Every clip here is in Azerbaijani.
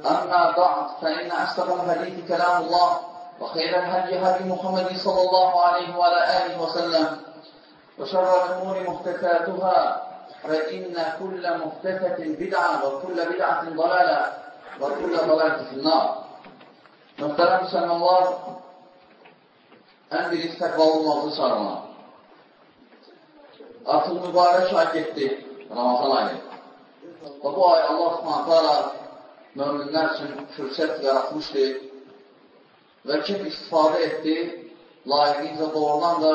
أما بعد فإن أصدق الحديث كلام الله وخير الهدي هدي محمد صلى الله عليه وعلى آله وسلم وشر الأمور محدثاتها فإن كل محدثة بدعة وكل بدعة ضلالة وكل ضلالة في النار Möhtərəm müsəlmanlar, ən birinci olmaqlı çağırma. Artıq mübarək ay getdi, Ramazan ayı. Və bu ay Allah subhanətələ möminlər üçün fürsət yaratmışdı və kim istifadə etdi, layiqincə doğrudan da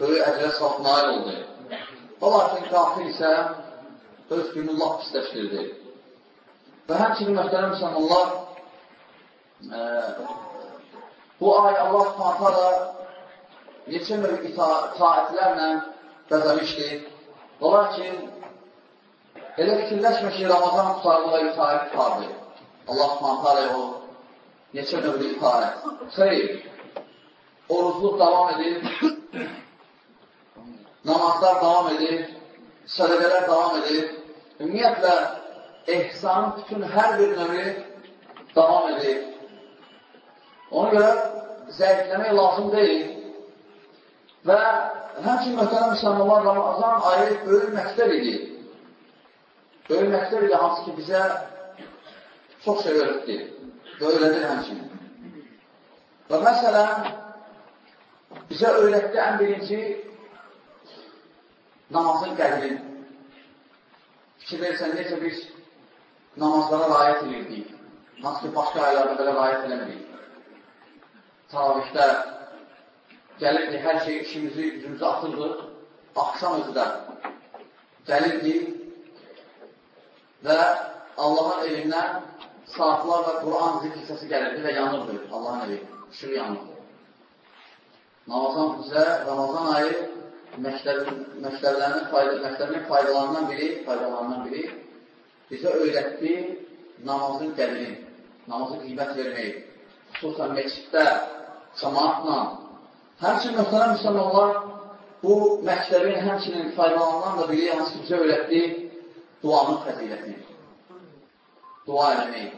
böyük əcrə sahib nail oldu. Və lakin qafil isə öz günü laf pisləşdirdi. Və həmçinin möhtərəm müsəlmanlar, e, bu ay Allah subhanətələ neçə növ itaətlərlə bəzəmişdir. Və lakin elə fikirləşmə ki, Ramazan qutarlığa itaət tutardı. Allah subhanətələ o neçə növlü itaət. Xeyr, orucluq davam edir, namazlar davam edir, sədəqələr davam edir. Ümumiyyətlə, ehsanın bütün hər bir növü davam edir. Ona görə zəifləmək lazım deyil. Və həmçin möhtərəm müsəlmanlar Ramazan ayı böyük məktəb idi. Məktəb idi, hansı ki, bizə çox şey öyrətdi və öyrədir həmçinin. Və məsələn, bizə öyrətdi ən birinci namazın qədrini. Fikir verirsən, necə biz namazlara rayət edirdik. Hansı ki, başqa aylarda belə rayət eləmirik. Taravihdə gəlirdi, hər şey işimizi, gücümüzü atırdıq, axşam özü də gəlirdi və Allahın evindən saatlarla Quran zikr səsi gəlirdi və yanırdı Allahın evi, işığı yanırdı. Ramazan bizə, Ramazan ayı məktəblərinin fayda, məktəbinin faydalarından biri, faydalarından biri bizə öyrətdi namazın qədrini, namazı qiymət verməyi, xüsusən məsciddə, cəmaatla. Həmçinin möhtərəm müsəlmanlar bu məktəbin həmçinin faydalanan da biri, hansı bizə öyrətdi duanın fəzilətini. Dua eləmək,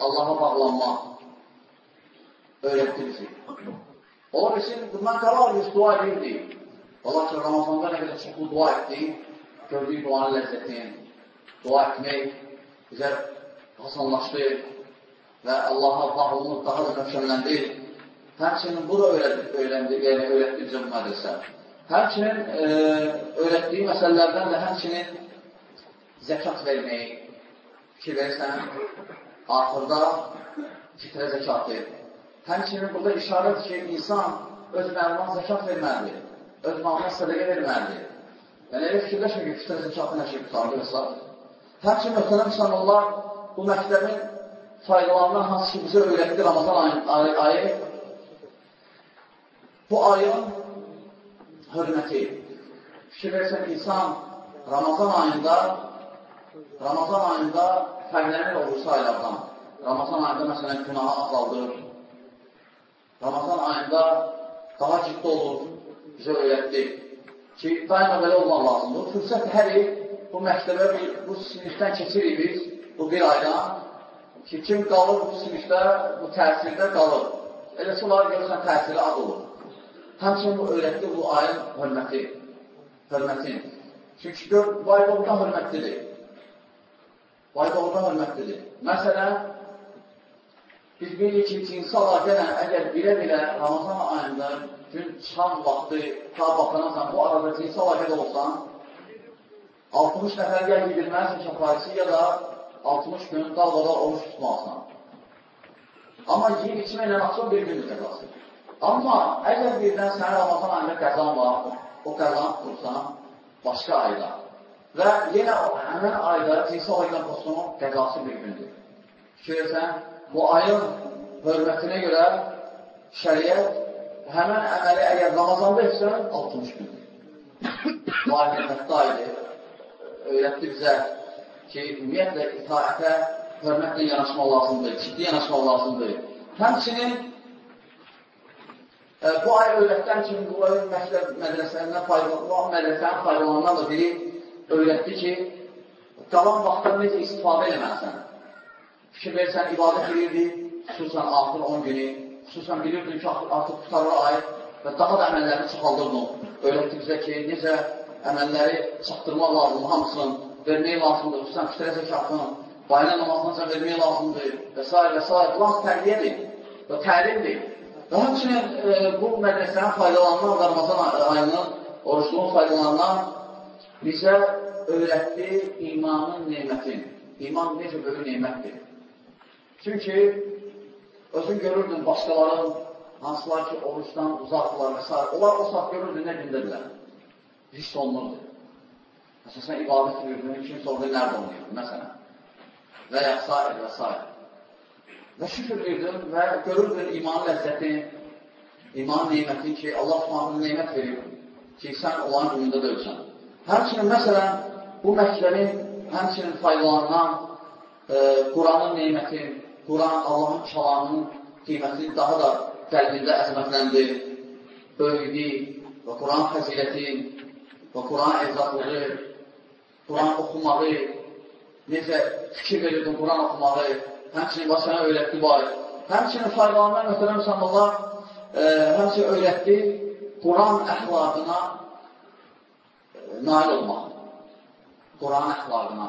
Allaha bağlanmaq öyrətdi bizi. Ola bilsin, bundan qalar biz dua edirdik. Ola ki, Ramazanda nə qədər çoxlu dua etdik, gördük duanın ləzzətini, dua etmək bizə hasanlaşdı və Allaha bağlılıq daha da möhkəmləndi. Həmçinin bu da öyrəndi, yəni öyrətdi bizə bu mədrsə. Həmçinin e, öyrətdiyi məsələlərdən də həmçinin zəkat verməyi, fikir verirsən, axırda fitrə zəkatı. Həmçinin burada işarədir ki, insan öz məlumdan zəkat verməlidir, öz malına sədəqə verməlidir. Yəni, elə fikirləşmə ki, fitrə zəkatı nə şey s. Həmçinin möhtərəm insanlar bu məktəbin faydalarından hansı ki, bizə öyrətdi Ramazan ayı, ayı bu ayın hörməti. Fikir versən, insan Ramazan ayında Ramazan ayında fərqlənir olursa aylardan. Ramazan ayında məsələn günaha azaldır. Ramazan ayında daha ciddi olur, öyrətdi ki, daima belə olmaq lazımdır. Fürsət hər il bu məktəbə, bu sinifdən keçirik biz, bu bir aydan ki, kim qalır bu sinifdə, bu təsirdə qalır. Eləsi olar, görürsən, təsiri az olur. Həmçinin bu öyrətdi bu ayın hörməti, hörmətin. Çünki gör, bu ay doğrudan hörmətlidir. Ay doğrudan hörmətlidir. Məsələn, Biz bilirik ki, cinsi əlaqə əgər bilə-bilə Ramazan ayında gün çıxan vaxtı ta baxanasan, bu arada cinsi əlaqədə olsan, 60 nəfər ya yedirməlisin kəfarisi, ya da 60 gün dalbada oruç tutmalısan. Amma yiyib içməklə açıq bir gündür qəzası. Amma əgər birdən sənin Ramazan ayında qəzan var, o qəzan tutursan, başqa ayda və yenə həmin ayda cinsi əlaqədən pozsunun qəzası bir gündür. Etsən, bu ayın hörmətinə görə şəriət həmən əməli əgər Ramazanda etsən, 60 gündür. Lakin hətta idi, öyrətdi bizə ki, ümumiyyətlə itaətə hörmətlə yanaşmaq lazımdır, ciddi yanaşmaq lazımdır. Həmçinin e, bu ay öyrətdən kimi bu ay məktəb mədrəsələrindən faydalanma, mədrəsənin faydalanından da biri öyrətdi ki, qalan vaxtdan necə istifadə eləməlisən. Fikir versən, ibadət edirdi, xüsusən axır 10 günü, xüsusən bilirdin ki, artıq qutarına aid və daha da əməllərini çoxaldırdın. Öyrətdi bizə ki, necə əməlləri çatdırmaq lazımdır, hamısını vermək lazımdır, xüsusən fitrə zəkatını, bayına namazını vermək lazımdır və s. və s. Bunlar tərbiyədir və təlimdir. Və həmçinin e, bu mədrəsənin faydalanan Ramazan ayının oruçluğun faydalanan bizə öyrətdi imanın neymətin. İman necə böyük neymətdir. Çünki Özün görürdün başqaların, hansılar ki, oruçdan uzaqdırlar və s. Onlar o saat görürdün, nə gündədirlər? Hiss olunurdu. Məsələn, sən ibadət edirdin, kimsə orada nərdə oynayırdı, məsələn. Və ya s. və s. Və şükür edirdin və görürdün imanın ləzzətini, imanın neymətin ki, Allah subhanını neymət verir ki, sən olan günündə də ölsən. Həmçinin, məsələn, bu məktəbin həmçinin faydalanan e, Quranın neymətin, Quran Allahın kəlamının qiymətini daha da qəlbində əzəmətləndir, böyüdü və Quran fəziləti və Quran evlatlığı, Quran oxumağı, necə fikir verirdin Quran oxumağı, həmçinin və sənə öyrətdi var. Həmçinin faydalarından möhtərəm sanırlar, e, həmçinin öyrətdi Quran əxlaqına e, nail olmaq. Quran əxlaqına.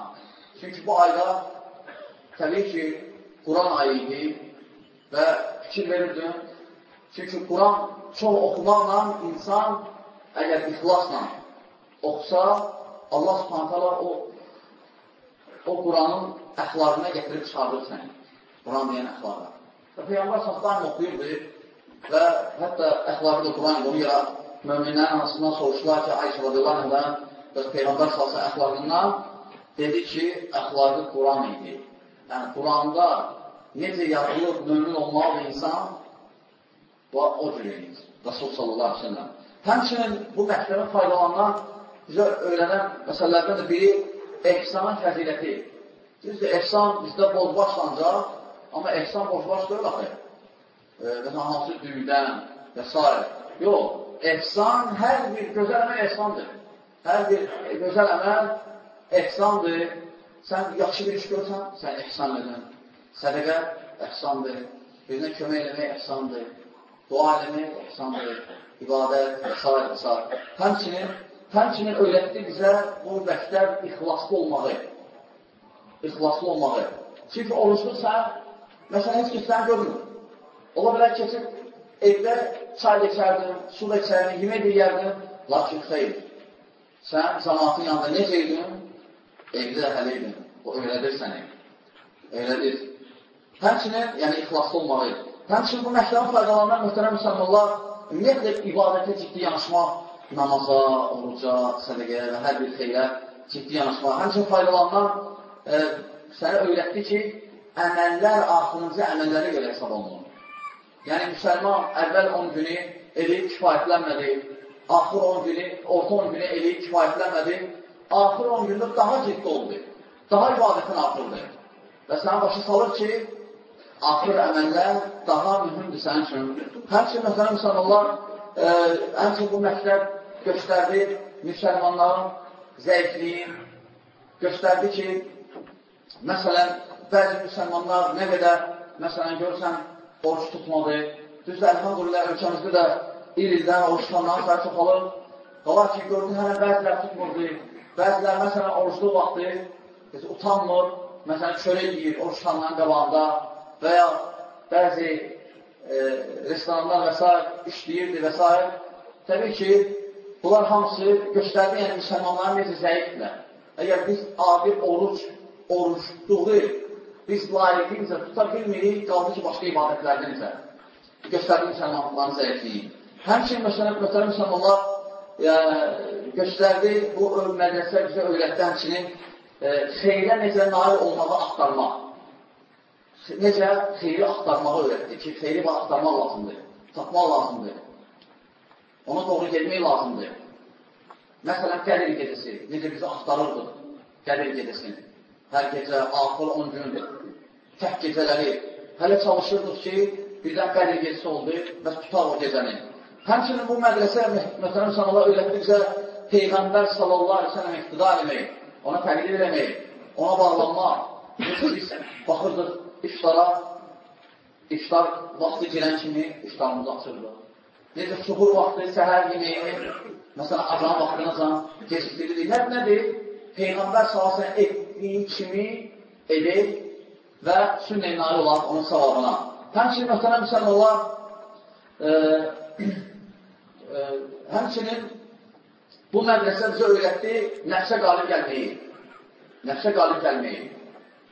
Çünki bu ayda təbii ki, Quran ayı idi və fikir verirdim. Çünki Quran çox oxumaqla insan əgər ixlasla oxusa, Allah subhanətələ o, o Quranın əxlarına gətirib çıxardır səni. Quran deyən əxlarına. Və Peyyambar saxdan oxuyurdu və hətta əxları da Quran onu yara möminlərin anasından soruşdular ki, Ayşə radiyallahu və Peyğəmbər salsa əxlarından dedi ki, əxları Quran idi. Yəni, Quranda necə yazılıb mömin olmalı insan, bu o cür eləyir. Rasul sallallahu aleyhi ve sellem. Həmçinin bu məktəbin faydalanan bizə öyrənən məsələlərdən də biri ehsanın fəziləti. Düzdür, ehsan bizdə bozbaşlanacaq, amma ehsan bozbaş deyil axı. E, Məsələn, hansı düydən və s. Yox, ehsan hər bir gözəl əməl ehsandır. Hər bir gözəl əməl ehsandır. Sən yaxşı bir iş görsən, sən ehsan edin. Sədəqə ehsandır. Birinə kömək eləmək ehsandır. Dua eləmək ehsandır. İbadət və s. Həmçinin, həmçinin öyrətdi bizə bu məktəb ixlaslı olmağı. İxlaslı olmağı. Çünki oruçluq sən, məsələn, heç kəs səni görmür. Ola bilər keçib evdə çay içərdin, su da içərdin, yemək də yerdin, lakin xeyr. Sən cəmatın yanında necə idin? evdə hələ edin. O öyrədir səni. Öyrədir. Həmçinin, yəni ixlaslı olmalı. Həmçinin bu məktəbin faydalanan mühtərəm müsəlmanlar ümumiyyətlə ibadətə ciddi yanaşmaq, namaza, oruca, sədəqəyə və hər bir xeyrə ciddi yanaşmaq. Həmçinin faydalanan e, sənə öyrətdi ki, əməllər axırıncı əməllərə görə hesab olunur. Yəni, müsəlman əvvəl 10 günü eləyib kifayətlənmədi, axır 10 günü, orta 10 günü eləyib kifayətlənmədi, axır 10 gündə daha ciddi oldu. Daha ibadətin artırdı. Və sənə başa salır ki, axır əməllər daha mühümdür sənin üçün. Həmçin, məsələn, müsəlmanlar, e, həmçin bu məktəb göstərdi müsəlmanların zəifliyin, göstərdi ki, məsələn, bəzi müsəlmanlar nə qədər, məsələn, görürsən, oruç tutmadı. Düzdür, əlhamdülillah, ölkəmizdə də il ildən oruç tutanların sayı çoxalır. Qala ki, gördün, hələ bəzilər tutmurdu. Bəzilər, məsələn, oruçlu vaxtı heç utanmır, məsələn, çörək yiyir oruç tutanların qabağında və ya bəzi e, restoranlar və s. işləyirdi və s. Təbii ki, bunlar hamısı göstərdi, yəni müsəlmanların necə zəifdirlər. Əgər biz adi oruc, orucluğu biz layiqimizə tuta bilmirik, qaldı ki, başqa ibadətlərdən isə göstərdi müsəlmanların zəifliyi. Həmçinin, məsələn, möhtərəm müsəlmanlar yəni, göstərdi, bu mədrəsə bizə öyrətdi həmçinin e, xeyrə necə nail olmağı axtarmaq. Necə xeyri axtarmağı öyrətdi ki, xeyri axtarmaq lazımdır, tapmaq lazımdır. Ona doğru getmək lazımdır. Məsələn, Qədir gecəsi, necə bizi axtarırdıq Qədir gecəsini. Hər gecə, axır 10 gün, tək gecələri. Hələ çalışırdıq ki, birdən Qədir gecəsi oldu və tutaq o gecəni. Həmçinin bu mədrəsə möhtərəm sanallar öyrətdi bizə Peyğəmbər sallallahu aleyhi sellem iqtida eləmək, ona təqdir eləmək, ona bağlanmaq. Biz baxırdıq iftara, iftar vaxtı girən kimi iftarımızı açırdıq. Necə suhur vaxtı, səhər yeməyini, məsələn, azan vaxtına azan gecikdiririk. Nə, nədir? Peyğəmbər salasını etdiyi kimi edir və sünnə nail olar onun savabına. Həmçinin, möhtərəm müsəlmanlar, e, e, həmçinin bu mədrəsə bizə öyrətdi nəfsə qalib gəlməyi. Nəfsə qalib gəlməyi.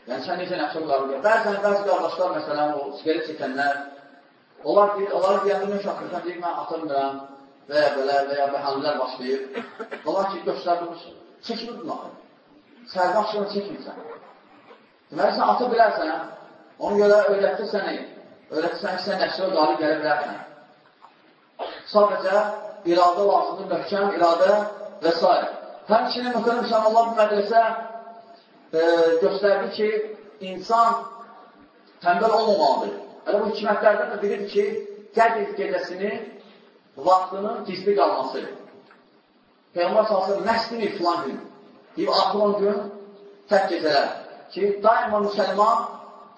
Yəni, sən necə nəfsə qalib gəlməyi. Bəzən, bəzi qardaşlar, məsələn, o sigaret çəkənlər, Onlar deyir, onlar deyəndə mən şahsəsən deyir, mən atılmıram və ya belə və ya bəhanələr başlayır. Onlar ki, göstərdir, çəkmirdin axı. Sərdə aşkını çəkmirsən. Deməli, sən atı bilərsən, ona görə öyrətdi səni, öyrətdi səni ki, sən nəfsəyə qalib gələ bilərsən. Sadəcə iradə lazımdır, möhkəm iradə və s. Həmçinin, mühtərəm müsəlmanlar bu mədrəsə e, göstərdi ki, insan təmbəl olmamalıdır. Elə bu hikmətlərdən də biridir ki, Qədir gecəsinin vaxtının gizli qalması. Peyğəmbər salsın, nəslini filan gün, deyib, axıran gün tək gecələr ki, daima müsəlman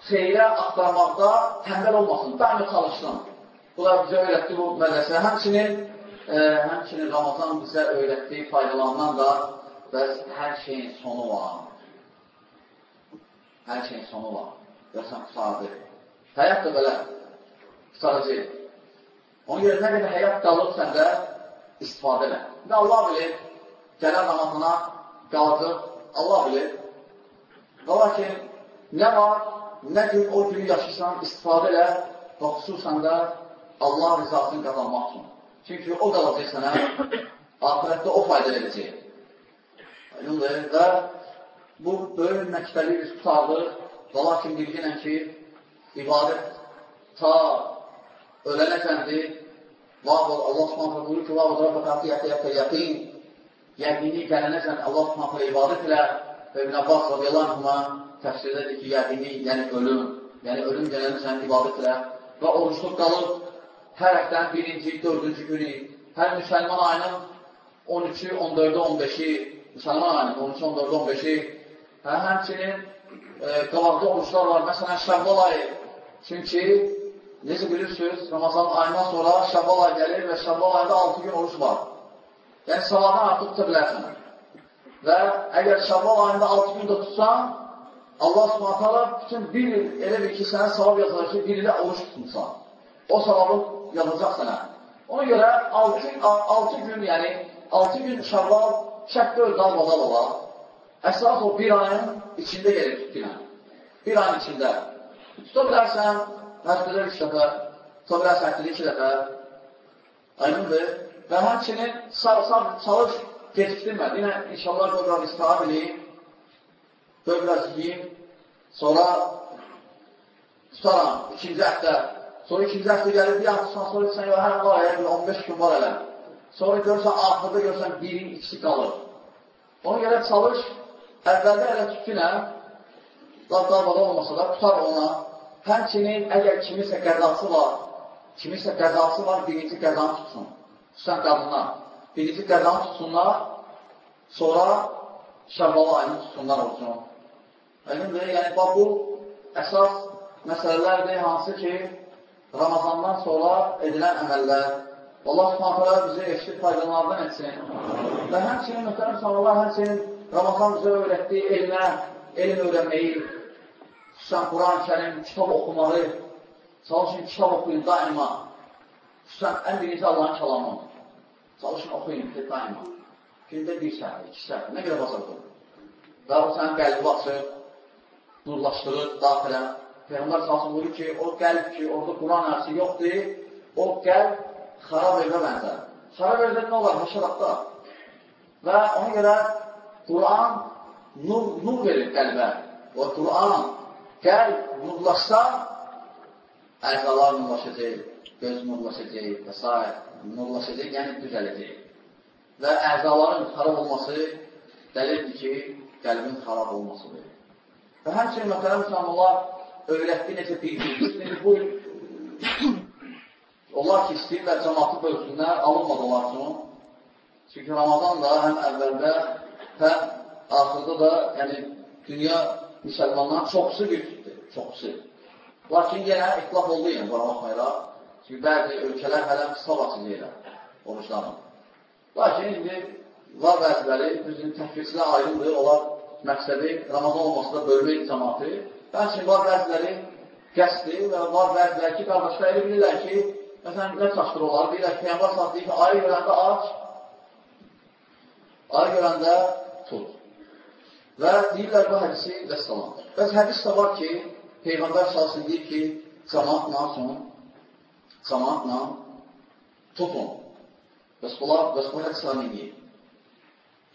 xeyrə axtarmaqda təmbəl olmasın, daima çalışsın. Bunlar bizə öyrətdi bu mədrəsə. Həmçinin, e, həmçinin Ramazan bizə öyrətdiyi faydalanan da və hər şeyin sonu var. Hər şeyin sonu var. Yoxsa sadır. Həyat da belə qısaracaq. Ona görə nə qədər həyat qalıb səndə istifadə elə. Və Allah bilir, gələn Ramazana qalacaq, Allah bilir. Və lakin nə var, nə gün o günü yaşayırsan, istifadə elə və xüsusən də Allah rizasını qazanmaq üçün. Çünki o qalacaq sənə, ahirətdə o fayda edəcək. Aydındır və bu böyük məktəbi biz tutardıq və lakin bilginən ki, ibadət ta ölənəcəndir. Vabıl Allah Subhanahu buyurur ki, Vabıl Rabbi qatiyyətə yətə yəqin yəqini gələnəcən Allah Subhanahu ibadət ilə və İbn Abbas radiyallahu anhuma təfsirdədir ki, yəqini, yəni ölüm, yəni ölüm gələnəcən ibadət ilə və oruçluq qalıb hər həftənin birinci, dördüncü günü, hər müsəlman ayının 13-ü, 14-ü, 15-i, müsəlman ayının 13-ü, 14-ü, 15-i, hə, həmçinin e, qabaqda oruçlar var. Məsələn, Şəvval ayı, Çünki necə bilirsiniz, Ramazan ayından sonra Şəvval ayı gəlir və Şəvval ayında 6 gün oruç var. Yəni, savabdan artıq tuta bilərsən. Və əgər Şəvval ayında 6 gün də tutsan, Allah subhanətələ bütün bir il, elə bir ki, sənə savab yazılır ki, bir ilə oruç tutmuşsan. O savabı yazacaq sənə. Ona görə 6, 6 gün, yəni 6 gün Şəvval şəkdə öz dal-badal olar. Əsas o bir ayın içində gelir tutqinə. Bir ayın içində. Tuta bilərsən, həftədə üç dəfə, tuta bilərsən həftədə iki dəfə. Aydındır. Və həmçinin çalış gecikdirmə. Yenə inşallah biraz istihar edeyim. Yiyeyim. Sonra tutaram ikinci həftə. Sonra ikinci həftə gəlir bir haftadan sonra sən yox, hə, var, 15 gün var elə. Sonra görürsən, axırda görürsən, birin ikisi qalır. Ona görə çalış, əvvəldə elə tutqinə, Qadağada olmasa da tutar ona. Həmçinin əgər kimisə qəzası var, kimisə qəzası var, birinci qəzanı tutsun. Xüsusən qadınlar. Birinci qəzanı tutsunlar, sonra şəvvalı ayını tutsunlar olsun. Aydındır, yəni bax bu əsas məsələlərdir, hansı ki, Ramazandan sonra edilən əməllər. Allah subhanətələ bizi eşit faydalardan etsin. Və həmçinin, mühtərəm sağlar, həmçinin Ramazan bizə öyrətdiyi elmə, elm öyrənməyi, xüsusən Quran-ı kərim, kitab oxumağı, Çalışın, kitab oxuyun daima. Xüsusən, ən birinci Allahın kəlamı. Çalışın, oxuyun ki, daima. Gündə bir səhər, iki səhər, nə qədər basardır. Və o sənin qəlbi açır, nurlaşdırır daxilə. Peyğəmbər salsın buyurur ki, o qəlb ki, orada Quran ərsi yoxdur, o qəlb xarab evə bənzər. Xarab evdə nə olar? Həşəratda. Və ona görə Quran nur, nur verir qəlbə. Və Quran qəlb nurlaşsa, əzalar nurlaşacaq, göz nurlaşacaq və s. nurlaşacaq, yəni düzələcək. Və əzaların xarab olması dəlildir ki, qəlbin xarab olmasıdır. Və həmçinin, məsələn, müsəlmanlar öyrətdi necə bir-birini bu onlar ki, istəyirlər cəmatı bölsünlər, alınmadı onlar üçün. Çünki Ramazan da həm əvvəldə, həm axırda da, yəni dünya müsəlmanların çoxsu gücdür, çoxsu. Lakin yenə itlaf oldu yəni, buna baxmayaraq. Çünki bəzi ölkələr hələ qısa vaxtlayırlar oruçların. Lakin indi var bəziləri, düzün təhkirçilər ayrımdır, onlar məqsədi Ramazan olması da bölmək cəmatı. Həmçin var bəziləri qəsdir və var bəziləri ki, qardaşlar elə bilirlər ki, məsələn, nə çaşdır olar? Deyirlər ki, Peyyambar saat deyir ki, ayı görəndə aç, ayı görəndə tut. Və deyirlər bu hədisi salam. Bəs hədis də var ki, Peyğəmbər salsın deyir ki, cəmaatla son, bunlar, bəs bu hədislər neyir?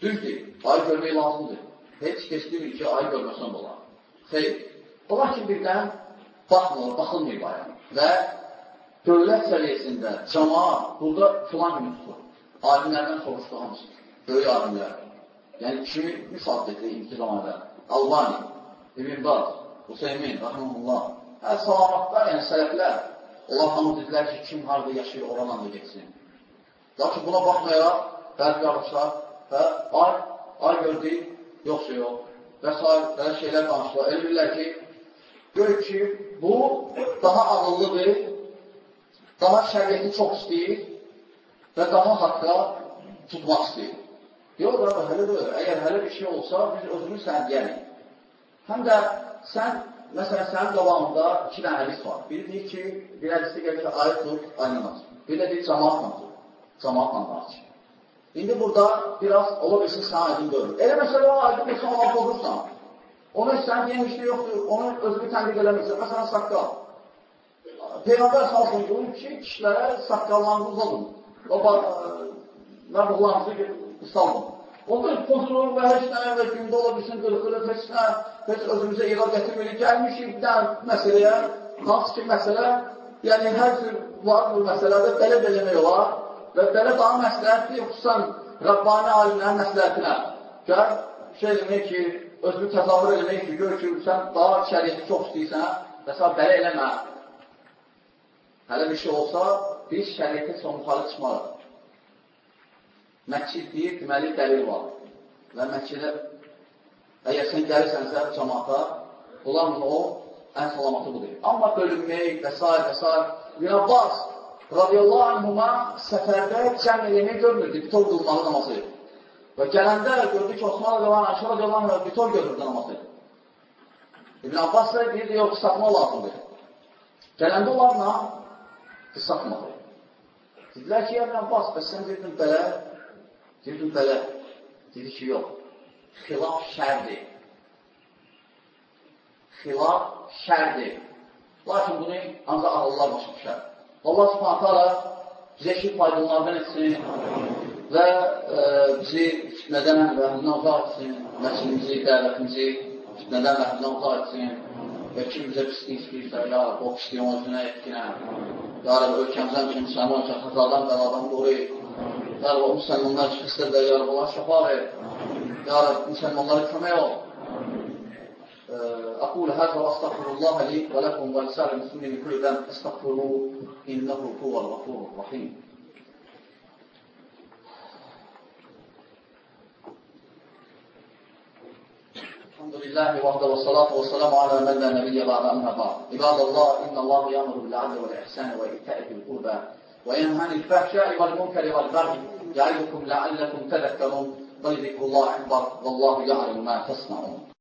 Düzdür, ayı görmək lazımdır. Heç kəs demir ki, ayı görməsən olar. Xeyr. Olar ki, birdən baxmır, baxılmıyor bayan. Və dövlət səviyyəsində cəmaat burada filan günü tutur. Alimlərdən soruşdu hamısı. Böyük alimlər. Yəni, kimi misal dedi ilki zamanda. Albani, İbn Baz, Hüseymin, Rəhməlullah. Hə, salamatlar, yəni sələflər. Onlar hamı dedilər ki, kim harada yaşayır, oranla da geçsin. Lakin buna baxmayaraq, bəzi qardaşlar, hə, ay, ay gördük, yoxsa yox. Və s. belə şeylər danışdılar. Elə bilirlər ki, gör ki, bu daha ağıllıdır, daha şəriyyəti çox istəyir və daha haqqa tutmaq istəyir. Yox, da, hələ də əgər hələ bir şey olsa, biz özümüz sən deyərik. Həm də sən, məsələn, sənin qabağında iki dənə hədis var. Biri deyir ki, bir hədisi gəlir ki, ayət tut, aynan aç. Bir də deyir, cəmaatla tut, cəmaatla aç. İndi burada biraz ola bilsin sənə aydın görür. Elə məsələ o aydın bilsin, ona pozursan. Onu sən deyən şey yoxdur, onu özünü tənqid eləmirsən. Məsələn, saqqal. Peyğəmbər salsın buyur ki, kişilərə saqqallarınızı olun. O məbğularınızı salın. Onda pozulur və heç nə və gündə ola bilsin, qırıqırıq, heç nə, heç özümüzə irad gətirmirik. Gəlmişik bir dənə məsələyə, hansı ki məsələ, yəni hər cür var bu məsələdə belə eləmək olar və belə daha məsləhətli, xüsusən Rabbani alimlərin məsləhətinə. Gəl, şey demək ki, özünü təzavür eləmək ki, gör ki, sən daha şəriyyəti çox istəyirsən və sən belə eləmə. Hələ bir şey olsa, biz şəriyyətə son müxalif çıxmarıq. Məscid deyir, deməli dəlil var. Və məscidə, əgər sən gəlirsənsə cəmaata, onlarla o ən salamatı budur. Amma bölünmək və s. və s. İbn Abbas radiyallahu anhuma səfərdə cəm eləmək görmürdü, bitor qılmalı namazı. Və gələndə gördü ki, Osman radiyallahu anh, Aşar radiyallahu anh bitor görürdü namazı. İbn Abbas da deyirdi, yox, qısatma lazımdır. Gələndə onlarla qısatmadı. Dedilər ki, ya İbn Abbas, bəs sən deyirdin belə, deyirdin belə. Dedi ki, yox, xilaf şərdir. Xilaf şərdir. Lakin bunu ancaq ağıllar başa düşər. Allah subhanətə alə bizə ki, faydalardan etsin və e, bizi fitnədən və hümdən uzaq etsin, nəslimizi, dəvətimizi fitnədən və hümdən uzaq etsin və kim bizə pislik istəyirsə, ya Rab, o pisliyin özünə etkinə, ya Rab, ölkəmizdən ki, müsəlman üçün xəzadan, bəladan qoruyur, ya Rab, o müsəlmanlar ki, xəstədə, ya Rab, Allah şəfa ver, ya Rab, müsəlmanlara kömək ol, أقول هذا وأستغفر الله لي ولكم ولسائر المسلمين من كل ذنب استغفروه إنه هو الغفور الرحيم. الحمد لله وحده والصلاة والسلام على من لا نبي بعد أما بعد. عباد الله إن الله يأمر بالعدل والإحسان وإيتاء ذي القربى وينهى عن الفحشاء والمنكر والبغي يعظكم لعلكم تذكرون. ولذكر الله أكبر والله يعلم ما تصنعون.